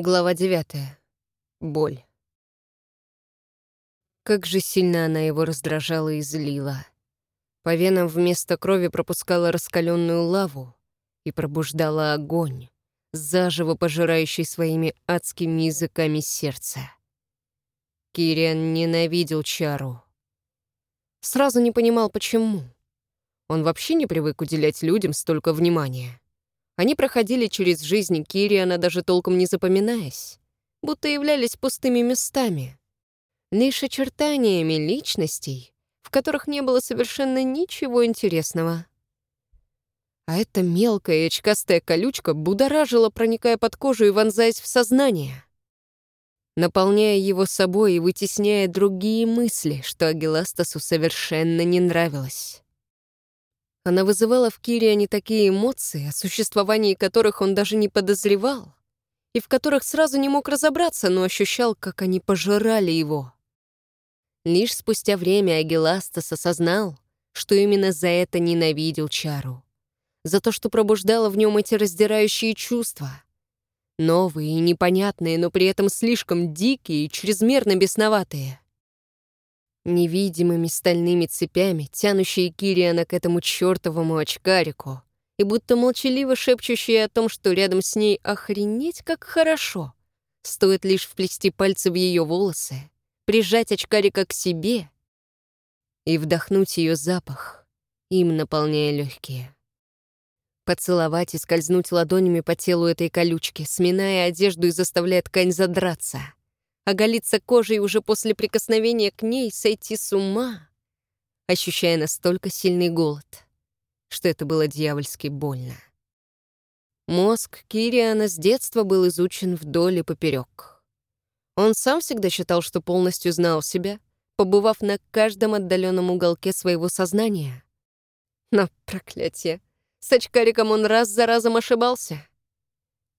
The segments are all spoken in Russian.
Глава 9. Боль. Как же сильно она его раздражала и злила. По венам вместо крови пропускала раскаленную лаву и пробуждала огонь, заживо пожирающий своими адскими языками сердце. Кириан ненавидел Чару. Сразу не понимал, почему. Он вообще не привык уделять людям столько внимания. Они проходили через жизнь Кириана, даже толком не запоминаясь, будто являлись пустыми местами, лишь очертаниями личностей, в которых не было совершенно ничего интересного. А эта мелкая и очкастая колючка будоражила, проникая под кожу и вонзаясь в сознание, наполняя его собой и вытесняя другие мысли, что Агиластасу совершенно не нравилось. Она вызывала в Кириане такие эмоции, о существовании которых он даже не подозревал, и в которых сразу не мог разобраться, но ощущал, как они пожирали его. Лишь спустя время Агиластас осознал, что именно за это ненавидел Чару. За то, что пробуждало в нем эти раздирающие чувства. Новые и непонятные, но при этом слишком дикие и чрезмерно бесноватые невидимыми стальными цепями, тянущие Кириана к этому чертовому очкарику, и будто молчаливо шепчущие о том, что рядом с ней охренеть как хорошо. Стоит лишь вплести пальцы в ее волосы, прижать очкарика к себе и вдохнуть ее запах, им наполняя легкие. Поцеловать и скользнуть ладонями по телу этой колючки, сминая одежду и заставляя ткань задраться — оголиться кожей уже после прикосновения к ней, сойти с ума, ощущая настолько сильный голод, что это было дьявольски больно. Мозг Кириана с детства был изучен вдоль и поперек. Он сам всегда считал, что полностью знал себя, побывав на каждом отдаленном уголке своего сознания. Но, проклятие, с очкариком он раз за разом ошибался.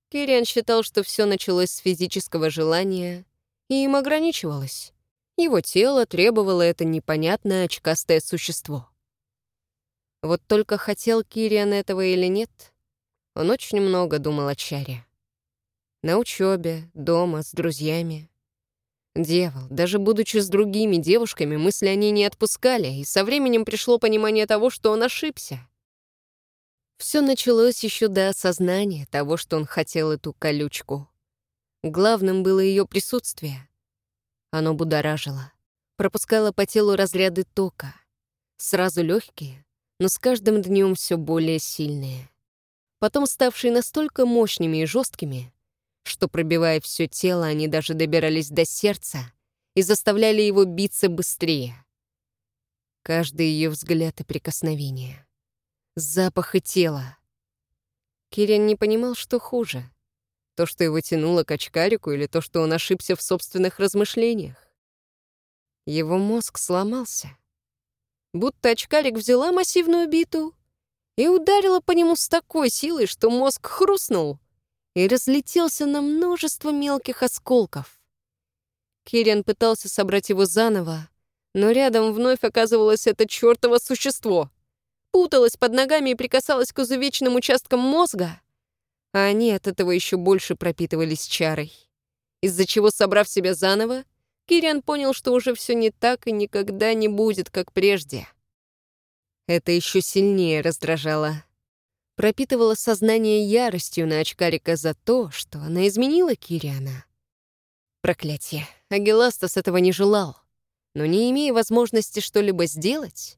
Кириан считал, что все началось с физического желания и им ограничивалось. Его тело требовало это непонятное очкастое существо. Вот только хотел Кириан этого или нет, он очень много думал о Чаре. На учебе, дома, с друзьями. Дьявол, даже будучи с другими девушками, мысли о ней не отпускали, и со временем пришло понимание того, что он ошибся. Все началось еще до осознания того, что он хотел эту колючку. Главным было ее присутствие. Оно будоражило, пропускало по телу разряды тока. Сразу легкие, но с каждым днем все более сильные. Потом ставшие настолько мощными и жесткими, что, пробивая все тело, они даже добирались до сердца и заставляли его биться быстрее. Каждый ее взгляд и прикосновение. Запах и тело. Кирин не понимал, что хуже — то, что его тянуло к очкарику, или то, что он ошибся в собственных размышлениях? Его мозг сломался. Будто очкарик взяла массивную биту и ударила по нему с такой силой, что мозг хрустнул и разлетелся на множество мелких осколков. Кириан пытался собрать его заново, но рядом вновь оказывалось это чертово существо. Путалось под ногами и прикасалось к изувеченным участкам мозга, а они от этого еще больше пропитывались чарой. Из-за чего, собрав себя заново, Кириан понял, что уже все не так и никогда не будет, как прежде. Это еще сильнее раздражало. Пропитывало сознание яростью на очкарика за то, что она изменила Кириана. Проклятие. Агиластас этого не желал. Но не имея возможности что-либо сделать,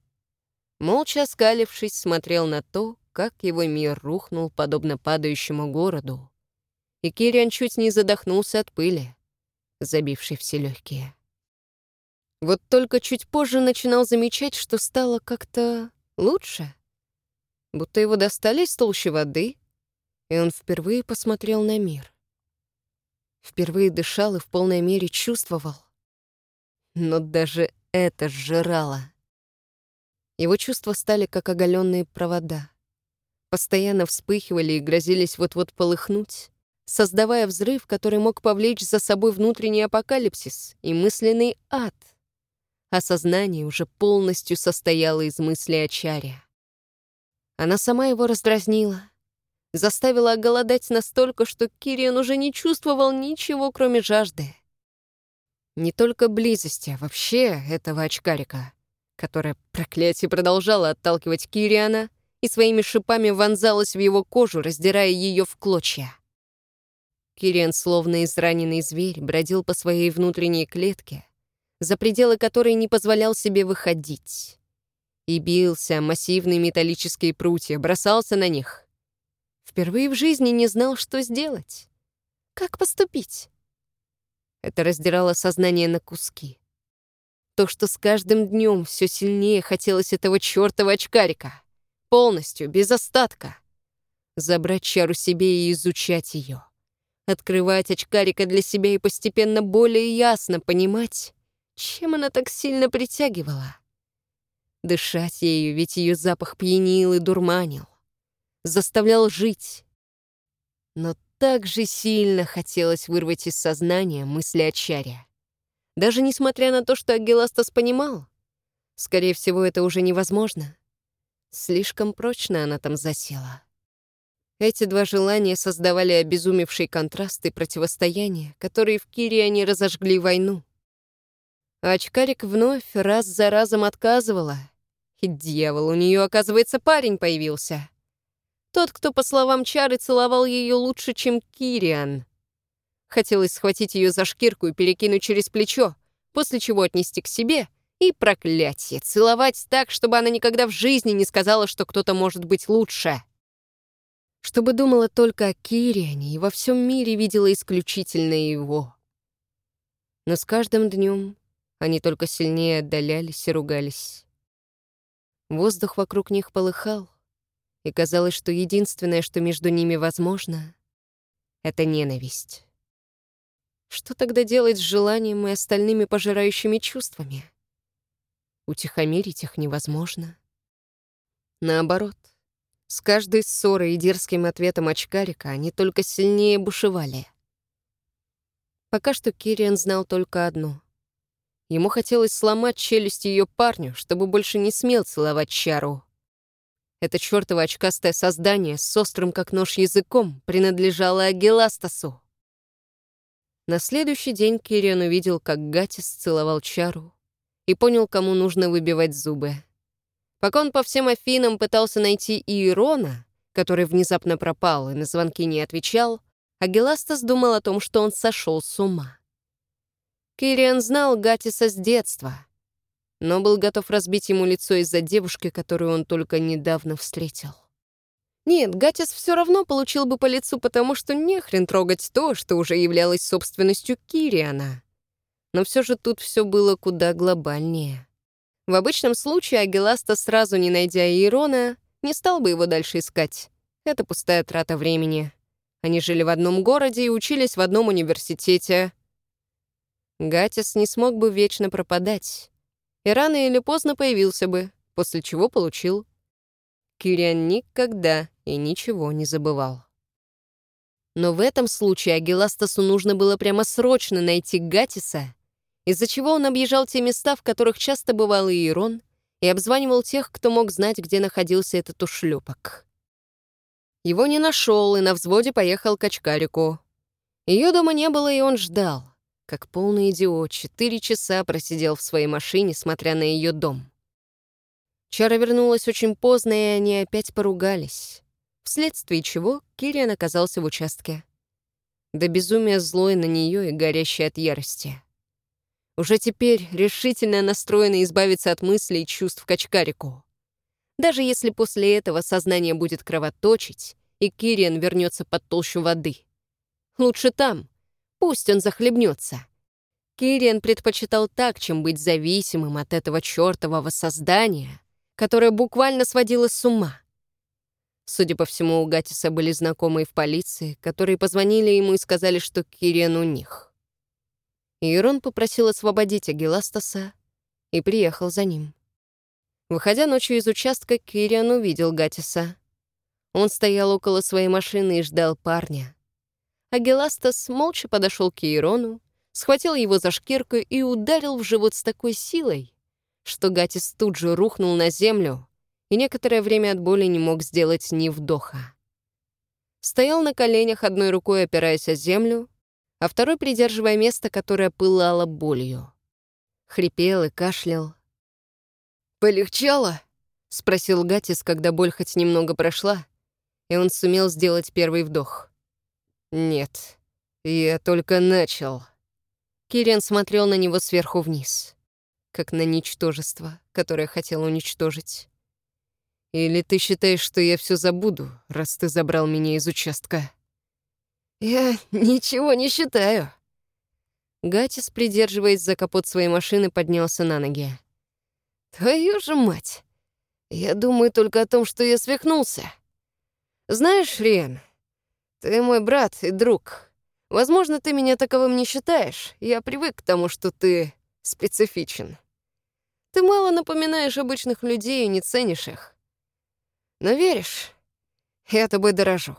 молча оскалившись, смотрел на то, как его мир рухнул, подобно падающему городу. И Кириан чуть не задохнулся от пыли, забившей все легкие. Вот только чуть позже начинал замечать, что стало как-то лучше. Будто его достали из толщи воды, и он впервые посмотрел на мир. Впервые дышал и в полной мере чувствовал. Но даже это сжирало. Его чувства стали как оголенные провода постоянно вспыхивали и грозились вот-вот полыхнуть, создавая взрыв, который мог повлечь за собой внутренний апокалипсис и мысленный ад. Осознание уже полностью состояло из мысли о чаре. Она сама его раздразнила, заставила оголодать настолько, что Кириан уже не чувствовал ничего, кроме жажды. Не только близости, а вообще этого очкарика, которая, проклятие, продолжала отталкивать Кириана и своими шипами вонзалась в его кожу, раздирая ее в клочья. Кириан, словно израненный зверь, бродил по своей внутренней клетке, за пределы которой не позволял себе выходить. И бился массивные металлические прутья, бросался на них. Впервые в жизни не знал, что сделать. Как поступить? Это раздирало сознание на куски. То, что с каждым днем все сильнее хотелось этого чертова очкарика. Полностью, без остатка. Забрать чару себе и изучать ее. Открывать очкарика для себя и постепенно более ясно понимать, чем она так сильно притягивала. Дышать ею, ведь ее запах пьянил и дурманил. Заставлял жить. Но так же сильно хотелось вырвать из сознания мысли о чаре. Даже несмотря на то, что Агиластас понимал, скорее всего, это уже невозможно. Слишком прочно она там засела. Эти два желания создавали обезумевший контраст и противостояние, которые в Кириане разожгли войну. А очкарик вновь раз за разом отказывала. Дьявол, у нее, оказывается, парень появился. Тот, кто, по словам Чары, целовал ее лучше, чем Кириан. Хотелось схватить ее за шкирку и перекинуть через плечо, после чего отнести к себе и, проклятие, целовать так, чтобы она никогда в жизни не сказала, что кто-то может быть лучше чтобы думала только о Кириане и во всем мире видела исключительно его. Но с каждым днем они только сильнее отдалялись и ругались. Воздух вокруг них полыхал, и казалось, что единственное, что между ними возможно, — это ненависть. Что тогда делать с желанием и остальными пожирающими чувствами? Утихомирить их невозможно. Наоборот, с каждой ссорой и дерзким ответом очкарика они только сильнее бушевали. Пока что Кириан знал только одно. Ему хотелось сломать челюсть ее парню, чтобы больше не смел целовать Чару. Это чертово очкастое создание с острым как нож языком принадлежало Агеластасу. На следующий день Кириан увидел, как Гатис целовал Чару и понял, кому нужно выбивать зубы. Пока он по всем Афинам пытался найти Иерона, который внезапно пропал и на звонки не отвечал, Агиластас думал о том, что он сошел с ума. Кириан знал Гатиса с детства, но был готов разбить ему лицо из-за девушки, которую он только недавно встретил. Нет, Гатис все равно получил бы по лицу, потому что нехрен трогать то, что уже являлось собственностью Кириана. Но все же тут все было куда глобальнее. В обычном случае Агиласта, сразу не найдя Иерона, не стал бы его дальше искать. Это пустая трата времени. Они жили в одном городе и учились в одном университете. Гатис не смог бы вечно пропадать. И рано или поздно появился бы, после чего получил. Кириан никогда и ничего не забывал. Но в этом случае Агиластасу нужно было прямо срочно найти Гатиса из-за чего он объезжал те места, в которых часто бывал и Ирон, и обзванивал тех, кто мог знать, где находился этот ушлепок. Его не нашел и на взводе поехал к очкарику. Ее дома не было, и он ждал. Как полный идиот, четыре часа просидел в своей машине, смотря на ее дом. Чара вернулась очень поздно, и они опять поругались. Вследствие чего Кириан оказался в участке. До безумия злой на нее и горящий от ярости. Уже теперь решительно настроена избавиться от мыслей и чувств качкарику. Даже если после этого сознание будет кровоточить, и Кириан вернется под толщу воды. Лучше там. Пусть он захлебнется. Кириан предпочитал так, чем быть зависимым от этого чертового создания, которое буквально сводило с ума. Судя по всему, у Гатиса были знакомые в полиции, которые позвонили ему и сказали, что Кириан у них. Ирон попросил освободить Агиластаса и приехал за ним. Выходя ночью из участка, Кириан увидел Гатиса. Он стоял около своей машины и ждал парня. Агиластас молча подошел к Ирону, схватил его за шкирку и ударил в живот с такой силой, что Гатис тут же рухнул на землю и некоторое время от боли не мог сделать ни вдоха. стоял на коленях, одной рукой опираясь о землю, а второй придерживая место, которое пылало болью. Хрипел и кашлял. «Полегчало?» — спросил Гатис, когда боль хоть немного прошла, и он сумел сделать первый вдох. «Нет, я только начал». Кириан смотрел на него сверху вниз, как на ничтожество, которое хотел уничтожить. «Или ты считаешь, что я все забуду, раз ты забрал меня из участка?» «Я ничего не считаю». Гатис, придерживаясь за капот своей машины, поднялся на ноги. «Твою же мать! Я думаю только о том, что я свихнулся. Знаешь, Риан, ты мой брат и друг. Возможно, ты меня таковым не считаешь. Я привык к тому, что ты специфичен. Ты мало напоминаешь обычных людей и не ценишь их. Но веришь, я тобой дорожу.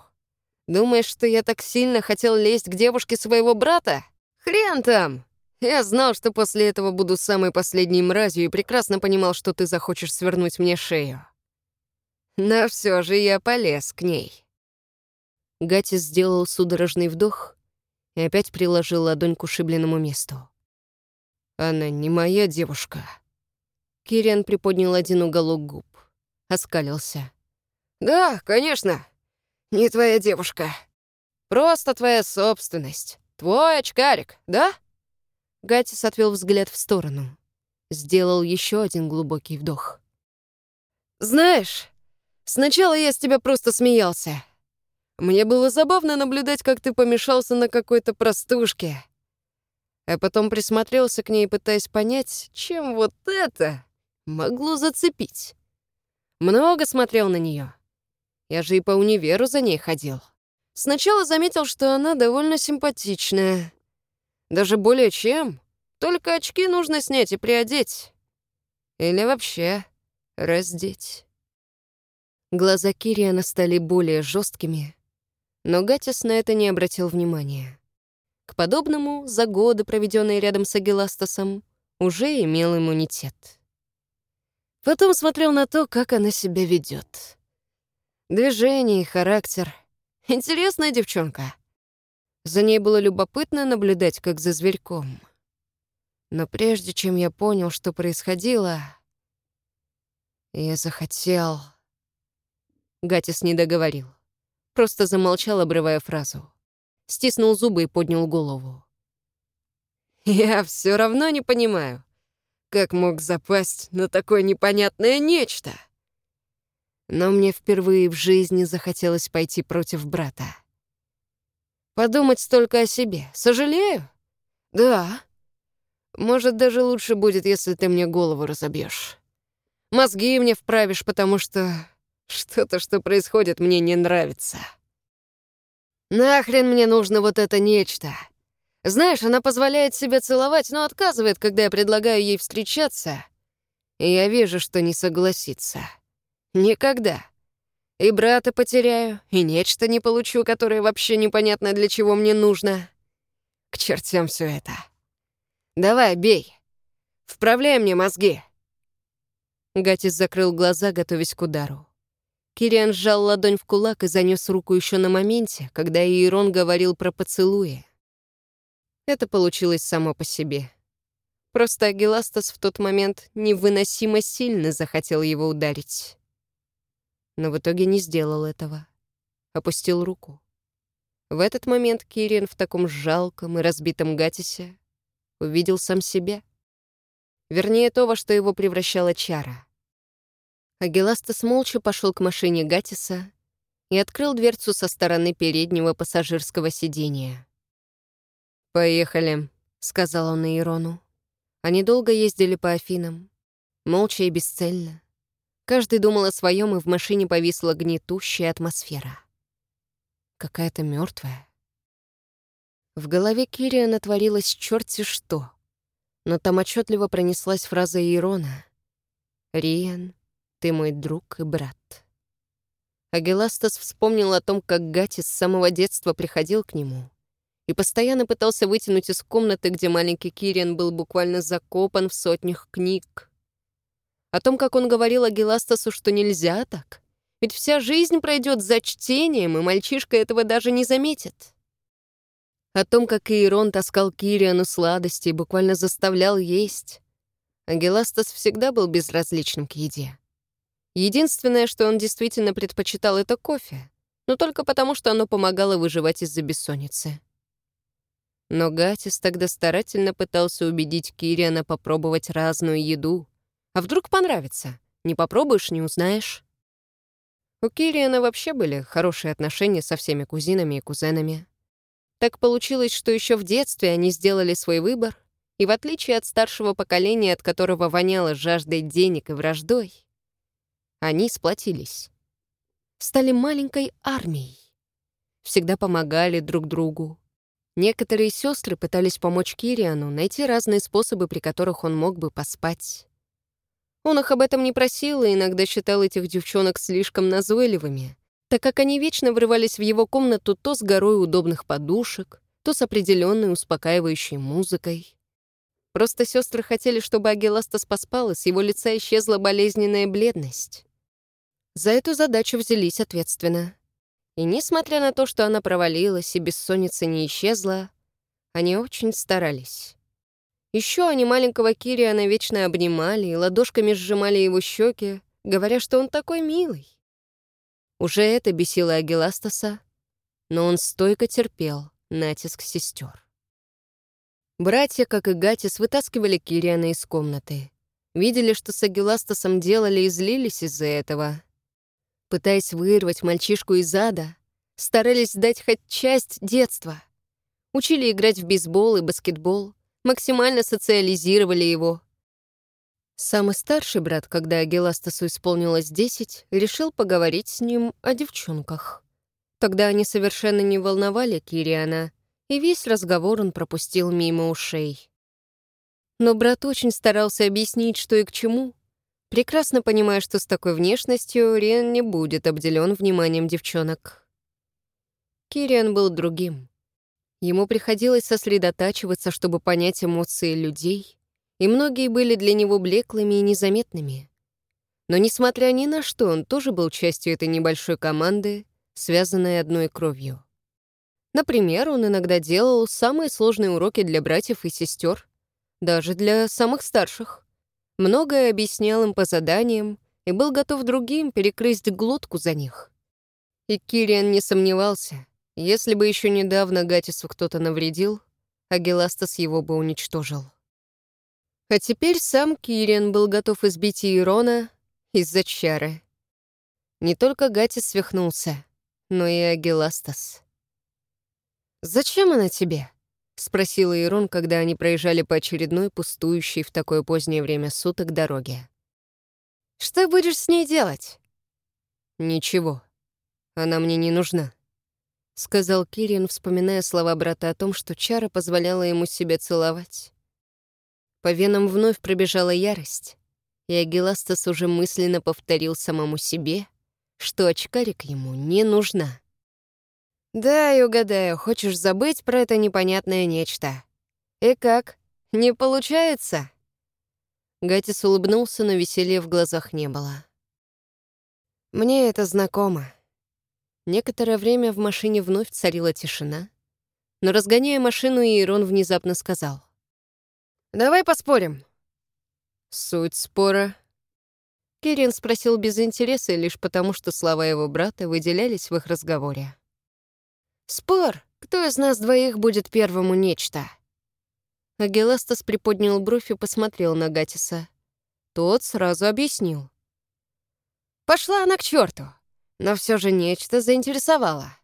Думаешь, что я так сильно хотел лезть к девушке своего брата? Хрен там! Я знал, что после этого буду самой последней мразью и прекрасно понимал, что ты захочешь свернуть мне шею. Но все же я полез к ней. Гатис сделал судорожный вдох и опять приложил ладонь к ушибленному месту. «Она не моя девушка». Кириан приподнял один уголок губ, оскалился. «Да, конечно, не твоя девушка. Просто твоя собственность. Твой очкарик, да?» Гатис отвел взгляд в сторону. Сделал еще один глубокий вдох. «Знаешь, сначала я с тебя просто смеялся. Мне было забавно наблюдать, как ты помешался на какой-то простушке. А потом присмотрелся к ней, пытаясь понять, чем вот это могло зацепить. Много смотрел на нее. Я же и по универу за ней ходил. Сначала заметил, что она довольно симпатичная. Даже более чем. Только очки нужно снять и приодеть. Или вообще раздеть. Глаза Кириана стали более жесткими, но Гатис на это не обратил внимания. К подобному, за годы, проведенные рядом с Агиластасом, уже имел иммунитет. Потом смотрел на то, как она себя ведет. Движение и характер. Интересная девчонка. За ней было любопытно наблюдать, как за зверьком. Но прежде чем я понял, что происходило, я захотел... Гатис не договорил. Просто замолчал, обрывая фразу. Стиснул зубы и поднял голову. «Я все равно не понимаю, как мог запасть на такое непонятное нечто?» Но мне впервые в жизни захотелось пойти против брата. Подумать только о себе. Сожалею? Да. Может, даже лучше будет, если ты мне голову разобьешь. Мозги мне вправишь, потому что что-то, что происходит, мне не нравится. Нахрен мне нужно вот это нечто? Знаешь, она позволяет себе целовать, но отказывает, когда я предлагаю ей встречаться. И я вижу, что не согласится. Никогда. И брата потеряю, и нечто не получу, которое вообще непонятно для чего мне нужно. К чертям все это. Давай, бей. Вправляй мне мозги. Гатис закрыл глаза, готовясь к удару. Кириан сжал ладонь в кулак и занес руку еще на моменте, когда Иерон говорил про поцелуи. Это получилось само по себе. Просто Агиластас в тот момент невыносимо сильно захотел его ударить но в итоге не сделал этого. Опустил руку. В этот момент Кириан в таком жалком и разбитом Гатисе увидел сам себя. Вернее, то, во что его превращала чара. Агиластас молча пошел к машине Гатиса и открыл дверцу со стороны переднего пассажирского сидения. «Поехали», — сказал он Ирону. Они долго ездили по Афинам, молча и бесцельно. Каждый думал о своем, и в машине повисла гнетущая атмосфера. Какая-то мертвая. В голове Кирия натворилось черти что. Но там отчетливо пронеслась фраза Ирона. «Риан, ты мой друг и брат». Агеластас вспомнил о том, как Гати с самого детства приходил к нему и постоянно пытался вытянуть из комнаты, где маленький Кириан был буквально закопан в сотнях книг. О том, как он говорил Агиластасу, что нельзя так, Ведь вся жизнь пройдет за чтением, и мальчишка этого даже не заметит. О том, как Иерон таскал Кириану сладости и буквально заставлял есть. Агеластас всегда был безразличным к еде. Единственное, что он действительно предпочитал, это кофе, но только потому, что оно помогало выживать из-за бессонницы. Но Гатис тогда старательно пытался убедить Кириана попробовать разную еду. А вдруг понравится? Не попробуешь — не узнаешь. У Кириана вообще были хорошие отношения со всеми кузинами и кузенами. Так получилось, что еще в детстве они сделали свой выбор, и в отличие от старшего поколения, от которого воняло жаждой денег и враждой, они сплотились. Стали маленькой армией. Всегда помогали друг другу. Некоторые сестры пытались помочь Кириану найти разные способы, при которых он мог бы поспать. Он их об этом не просил и иногда считал этих девчонок слишком назойливыми, так как они вечно врывались в его комнату то с горой удобных подушек, то с определенной успокаивающей музыкой. Просто сестры хотели, чтобы Агиластас поспал, и с его лица исчезла болезненная бледность. За эту задачу взялись ответственно. И несмотря на то, что она провалилась и бессонница не исчезла, они очень старались. Еще они маленького Кириана вечно обнимали и ладошками сжимали его щеки, говоря, что он такой милый. Уже это бесило Агиластаса, но он стойко терпел натиск сестер. Братья, как и Гатис, вытаскивали Кириана из комнаты. Видели, что с Агиластасом делали и злились из-за этого. Пытаясь вырвать мальчишку из ада, старались дать хоть часть детства. Учили играть в бейсбол и баскетбол, максимально социализировали его. Самый старший брат, когда Геластасу исполнилось 10, решил поговорить с ним о девчонках. Тогда они совершенно не волновали Кириана, и весь разговор он пропустил мимо ушей. Но брат очень старался объяснить, что и к чему, прекрасно понимая, что с такой внешностью Риан не будет обделен вниманием девчонок. Кириан был другим. Ему приходилось сосредотачиваться, чтобы понять эмоции людей, и многие были для него блеклыми и незаметными. Но, несмотря ни на что, он тоже был частью этой небольшой команды, связанной одной кровью. Например, он иногда делал самые сложные уроки для братьев и сестер, даже для самых старших. Многое объяснял им по заданиям и был готов другим перекрыть глотку за них. И Кириан не сомневался — если бы еще недавно Гатису кто-то навредил, Агиластас его бы уничтожил. А теперь сам Кириан был готов избить Иерона из-за чары. Не только Гатис свихнулся, но и Агиластас. «Зачем она тебе?» — спросил Иерон, когда они проезжали по очередной пустующей в такое позднее время суток дороге. «Что будешь с ней делать?» «Ничего. Она мне не нужна». — сказал Кириан, вспоминая слова брата о том, что чара позволяла ему себя целовать. По венам вновь пробежала ярость, и Агиластас уже мысленно повторил самому себе, что очкарик ему не нужна. «Да, и угадаю, хочешь забыть про это непонятное нечто. И как, не получается?» Гатис улыбнулся, но веселья в глазах не было. «Мне это знакомо», Некоторое время в машине вновь царила тишина, но, разгоняя машину, Иерон внезапно сказал. «Давай поспорим». «Суть спора...» Кирин спросил без интереса лишь потому, что слова его брата выделялись в их разговоре. «Спор, кто из нас двоих будет первому нечто?» Агеластас приподнял бровь и посмотрел на Гатиса. Тот сразу объяснил. «Пошла она к черту! Но все же нечто заинтересовало.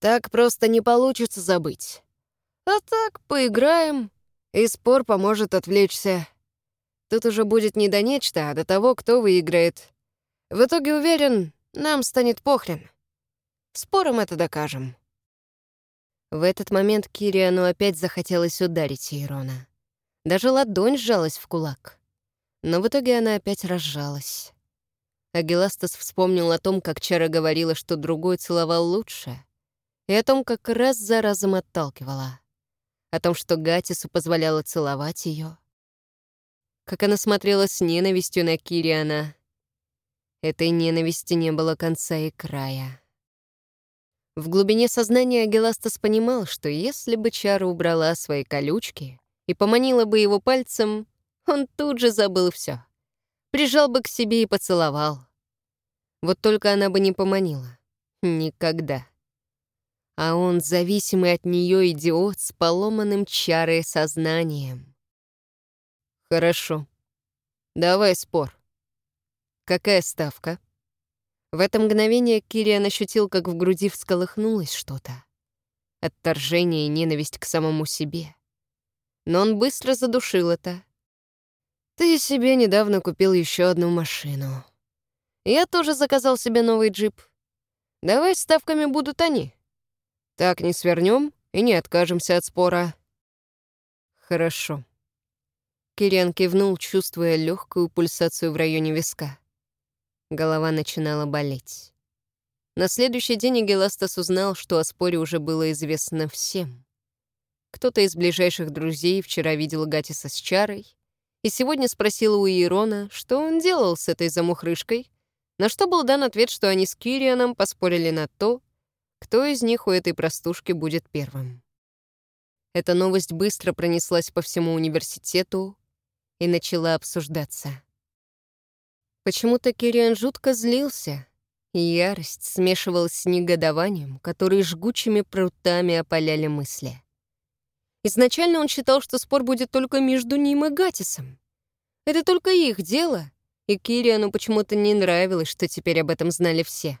Так просто не получится забыть. А так, поиграем, и спор поможет отвлечься. Тут уже будет не до нечто, а до того, кто выиграет. В итоге, уверен, нам станет похрен. Спором это докажем. В этот момент Кириану опять захотелось ударить Ирона. Даже ладонь сжалась в кулак. Но в итоге она опять разжалась. Агиластас вспомнил о том, как Чара говорила, что другой целовал лучше, и о том, как раз за разом отталкивала. О том, что Гатису позволяла целовать ее. Как она смотрела с ненавистью на Кириана. Этой ненависти не было конца и края. В глубине сознания Агеластас понимал, что если бы Чара убрала свои колючки и поманила бы его пальцем, он тут же забыл все. Прижал бы к себе и поцеловал. Вот только она бы не поманила. Никогда. А он, зависимый от нее идиот, с поломанным чарой сознанием. «Хорошо. Давай спор. Какая ставка?» В это мгновение Кириан ощутил, как в груди всколыхнулось что-то. Отторжение и ненависть к самому себе. Но он быстро задушил это. «Ты себе недавно купил еще одну машину. Я тоже заказал себе новый джип. Давай ставками будут они. Так не свернем и не откажемся от спора». «Хорошо». Кириан кивнул, чувствуя легкую пульсацию в районе виска. Голова начинала болеть. На следующий день Геластас узнал, что о споре уже было известно всем. Кто-то из ближайших друзей вчера видел Гатиса с Чарой и сегодня спросил у Иерона, что он делал с этой замухрышкой, на что был дан ответ, что они с Кирианом поспорили на то, кто из них у этой простушки будет первым. Эта новость быстро пронеслась по всему университету и начала обсуждаться. Почему-то Кириан жутко злился, и ярость смешивалась с негодованием, которые жгучими прутами опаляли мысли. Изначально он считал, что спор будет только между ним и Гатисом. Это только их дело, и Кириану почему-то не нравилось, что теперь об этом знали все.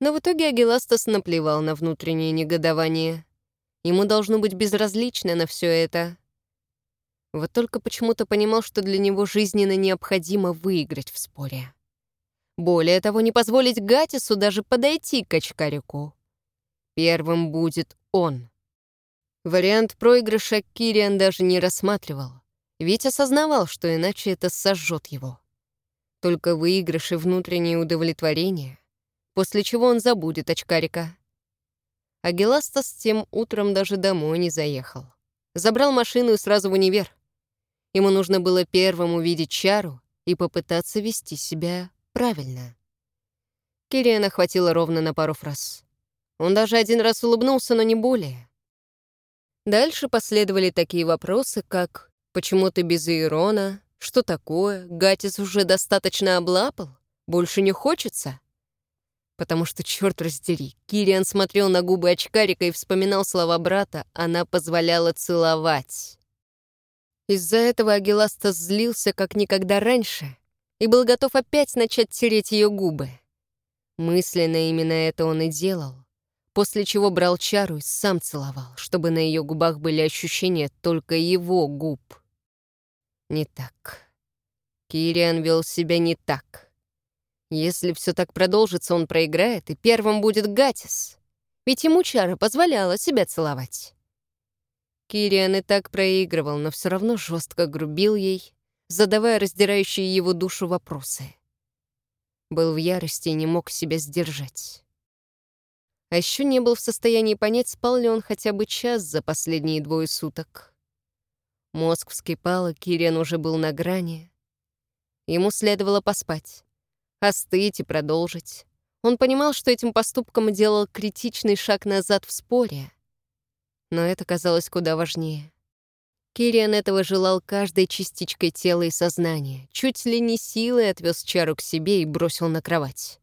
Но в итоге Агиластас наплевал на внутреннее негодование. Ему должно быть безразлично на все это. Вот только почему-то понимал, что для него жизненно необходимо выиграть в споре. Более того, не позволить Гатису даже подойти к очкарику. Первым будет он. Вариант проигрыша Кириан даже не рассматривал, ведь осознавал, что иначе это сожжет его. Только выигрыш и внутреннее удовлетворение, после чего он забудет очкарика. А Геластас тем утром даже домой не заехал. Забрал машину и сразу в универ. Ему нужно было первым увидеть Чару и попытаться вести себя правильно. Кириана хватило ровно на пару фраз. Он даже один раз улыбнулся, но не более. Дальше последовали такие вопросы, как «Почему ты без Иерона? Что такое? Гатис уже достаточно облапал? Больше не хочется?» Потому что, черт раздери, Кириан смотрел на губы очкарика и вспоминал слова брата, она позволяла целовать. Из-за этого Агиласта злился как никогда раньше и был готов опять начать тереть ее губы. Мысленно именно это он и делал, после чего брал чару и сам целовал, чтобы на ее губах были ощущения только его губ. Не так. Кириан вел себя не так. Если все так продолжится, он проиграет, и первым будет Гатис. Ведь ему чара позволяла себя целовать. Кириан и так проигрывал, но все равно жестко грубил ей, задавая раздирающие его душу вопросы. Был в ярости и не мог себя сдержать. А еще не был в состоянии понять, спал ли он хотя бы час за последние двое суток. Мозг вскипал, и Кириан уже был на грани. Ему следовало поспать, остыть и продолжить. Он понимал, что этим поступком делал критичный шаг назад в споре — но это казалось куда важнее. Кириан этого желал каждой частичкой тела и сознания, чуть ли не силой отвез Чару к себе и бросил на кровать.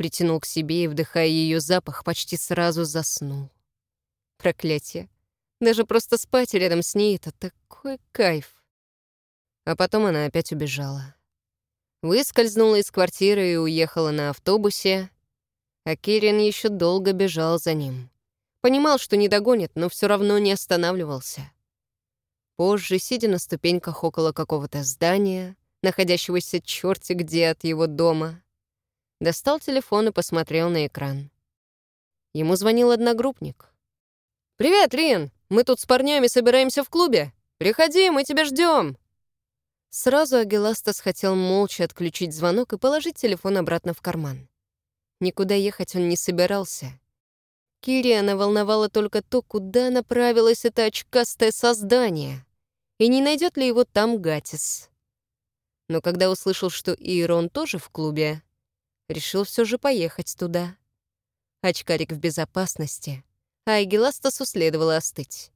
Притянул к себе и, вдыхая ее запах, почти сразу заснул. Проклятие. Даже просто спать рядом с ней — это такой кайф. А потом она опять убежала. Выскользнула из квартиры и уехала на автобусе, а Кириан еще долго бежал за ним. Понимал, что не догонит, но все равно не останавливался. Позже, сидя на ступеньках около какого-то здания, находящегося черти где от его дома, достал телефон и посмотрел на экран. Ему звонил одногруппник. «Привет, Рин! Мы тут с парнями собираемся в клубе. Приходи, мы тебя ждем. Сразу Агиластас хотел молча отключить звонок и положить телефон обратно в карман. Никуда ехать он не собирался. Кириана волновало только то, куда направилось это очкастое создание, и не найдет ли его там Гатис. но когда услышал, что Ирон тоже в клубе, решил все же поехать туда. Очкарик в безопасности, а Эгеластасу следовало остыть.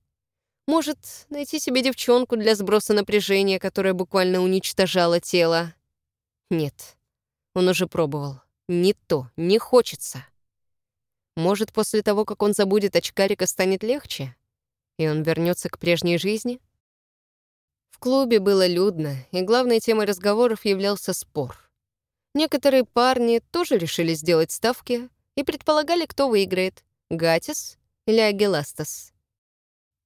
Может, найти себе девчонку для сброса напряжения, которая буквально уничтожала тело. Нет, он уже пробовал. Не то, не хочется. Может, после того, как он забудет очкарика, станет легче? И он вернется к прежней жизни? В клубе было людно, и главной темой разговоров являлся спор. Некоторые парни тоже решили сделать ставки и предполагали, кто выиграет — Гатис или Агеластас.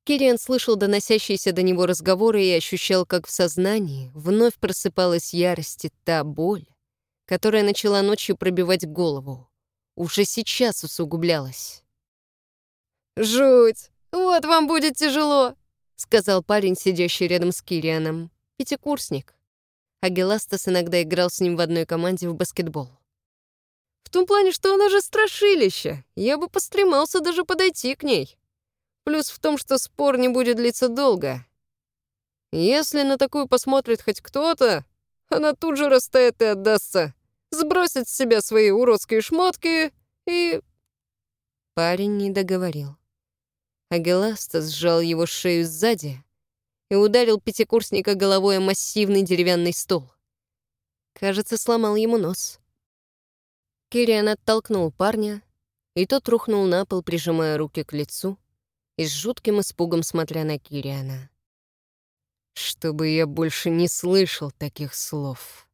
Кириан слышал доносящиеся до него разговоры и ощущал, как в сознании вновь просыпалась ярость и та боль, которая начала ночью пробивать голову. Уже сейчас усугублялась. «Жуть! Вот вам будет тяжело!» — сказал парень, сидящий рядом с Кирианом. Пятикурсник. Агеластас иногда играл с ним в одной команде в баскетбол. «В том плане, что она же страшилище. Я бы постремался даже подойти к ней. Плюс в том, что спор не будет длиться долго. Если на такую посмотрит хоть кто-то, она тут же растает и отдастся, сбросит с себя свои уродские шмотки и...» Парень не договорил. Агеласта сжал его шею сзади и ударил пятикурсника головой о массивный деревянный стол. Кажется, сломал ему нос. Кириан оттолкнул парня, и тот рухнул на пол, прижимая руки к лицу и с жутким испугом смотря на Кириана. «Чтобы я больше не слышал таких слов».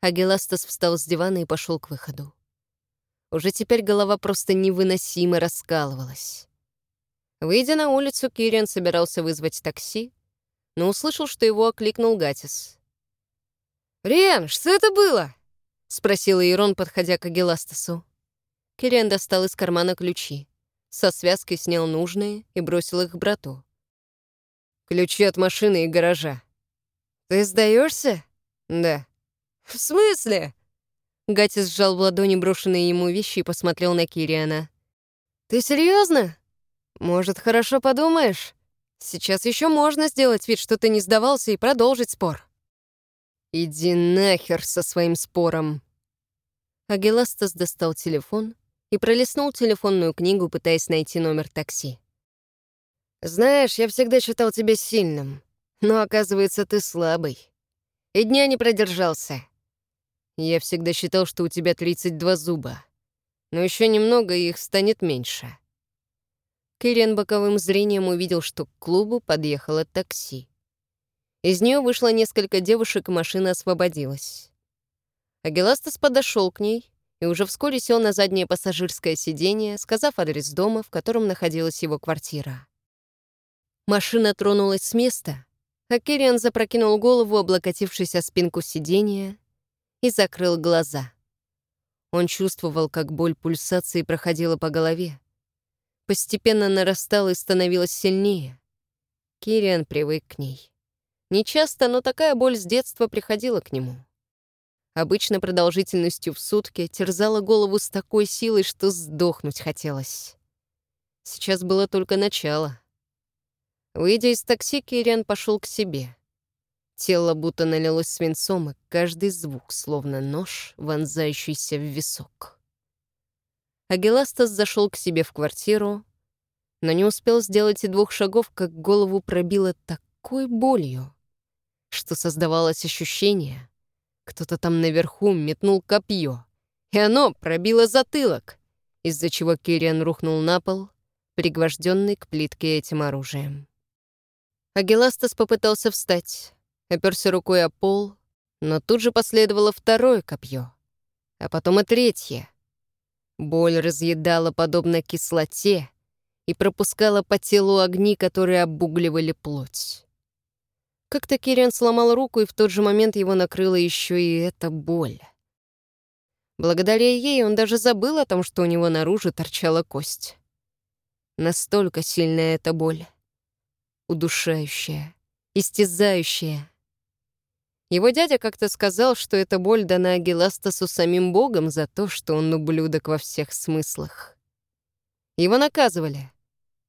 Агеластас встал с дивана и пошел к выходу. Уже теперь голова просто невыносимо раскалывалась. Выйдя на улицу, Кириан собирался вызвать такси, но услышал, что его окликнул Гатис. «Риан, что это было?» — спросил Ирон, подходя к Агиластасу. Кириан достал из кармана ключи. Со связкой снял нужные и бросил их брату. «Ключи от машины и гаража». «Ты сдаешься? «Да». «В смысле?» Гатис сжал в ладони брошенные ему вещи и посмотрел на Кириана. «Ты серьезно? Может, хорошо подумаешь? Сейчас еще можно сделать вид, что ты не сдавался, и продолжить спор. Иди нахер со своим спором. Агеластас достал телефон и пролистнул телефонную книгу, пытаясь найти номер такси. «Знаешь, я всегда считал тебя сильным, но, оказывается, ты слабый. И дня не продержался. Я всегда считал, что у тебя 32 зуба, но еще немного, и их станет меньше. Кириан боковым зрением увидел, что к клубу подъехало такси. Из нее вышло несколько девушек, и машина освободилась. Агеластас подошел к ней и уже вскоре сел на заднее пассажирское сиденье, сказав адрес дома, в котором находилась его квартира. Машина тронулась с места, а Кириан запрокинул голову, облокотившись о спинку сиденья, и закрыл глаза. Он чувствовал, как боль пульсации проходила по голове, постепенно нарастала и становилась сильнее. Кириан привык к ней. Нечасто, но такая боль с детства приходила к нему. Обычно продолжительностью в сутки терзала голову с такой силой, что сдохнуть хотелось. Сейчас было только начало. Выйдя из такси, Кириан пошел к себе. Тело будто налилось свинцом, и каждый звук, словно нож, вонзающийся в висок. Агиластас зашел к себе в квартиру, но не успел сделать и двух шагов, как голову пробило такой болью, что создавалось ощущение, кто-то там наверху метнул копье, и оно пробило затылок, из-за чего Кириан рухнул на пол, пригвожденный к плитке этим оружием. Агиластас попытался встать, оперся рукой о пол, но тут же последовало второе копье, а потом и третье. Боль разъедала подобно кислоте и пропускала по телу огни, которые обугливали плоть. Как-то Кириан сломал руку, и в тот же момент его накрыла еще и эта боль. Благодаря ей он даже забыл о том, что у него наружу торчала кость. Настолько сильная эта боль. Удушающая, истязающая. Его дядя как-то сказал, что эта боль дана Агиластасу самим Богом за то, что он ублюдок во всех смыслах. Его наказывали,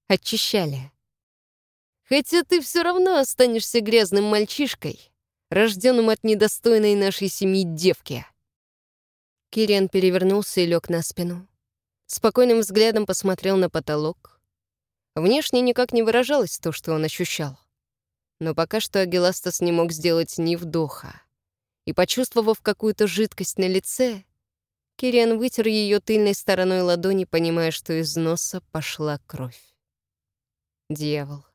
очищали. Хотя ты все равно останешься грязным мальчишкой, рожденным от недостойной нашей семьи девки. Кириан перевернулся и лег на спину. Спокойным взглядом посмотрел на потолок. Внешне никак не выражалось то, что он ощущал. Но пока что Агиластас не мог сделать ни вдоха. И, почувствовав какую-то жидкость на лице, Кириан вытер ее тыльной стороной ладони, понимая, что из носа пошла кровь. Дьявол.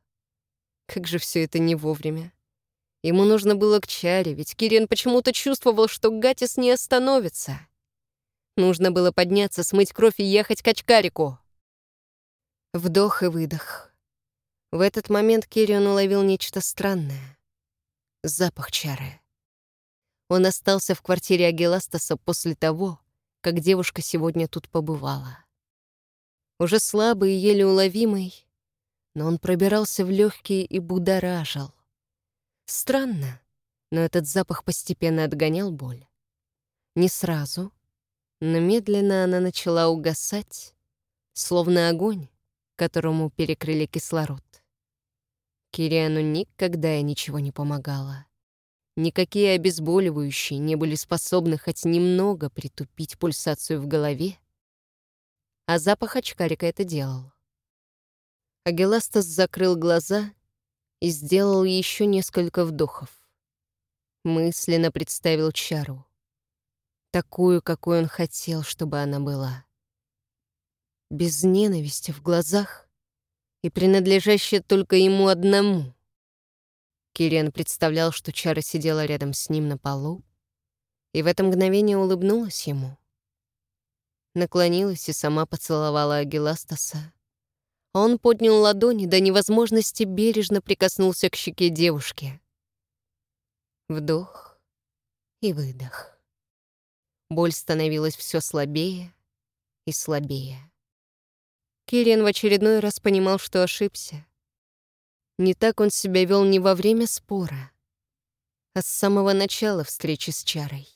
Как же все это не вовремя. Ему нужно было к чаре, ведь Кириан почему-то чувствовал, что Гатис не остановится. Нужно было подняться, смыть кровь и ехать к очкарику. Вдох и выдох. В этот момент Кириан уловил нечто странное. Запах чары. Он остался в квартире Агиластаса после того, как девушка сегодня тут побывала. Уже слабый и еле уловимый, но он пробирался в легкие и будоражил. Странно, но этот запах постепенно отгонял боль. Не сразу, но медленно она начала угасать, словно огонь, которому перекрыли кислород. Кириану никогда и ничего не помогало. Никакие обезболивающие не были способны хоть немного притупить пульсацию в голове, а запах очкарика это делал. Агеластас закрыл глаза и сделал еще несколько вдохов. Мысленно представил Чару. Такую, какой он хотел, чтобы она была. Без ненависти в глазах и принадлежащая только ему одному — Кириан представлял, что Чара сидела рядом с ним на полу, и в это мгновение улыбнулась ему. Наклонилась и сама поцеловала Агиластаса. Он поднял ладони, до невозможности бережно прикоснулся к щеке девушки. Вдох и выдох. Боль становилась все слабее и слабее. Кириан в очередной раз понимал, что ошибся. Не так он себя вел не во время спора, а с самого начала встречи с Чарой.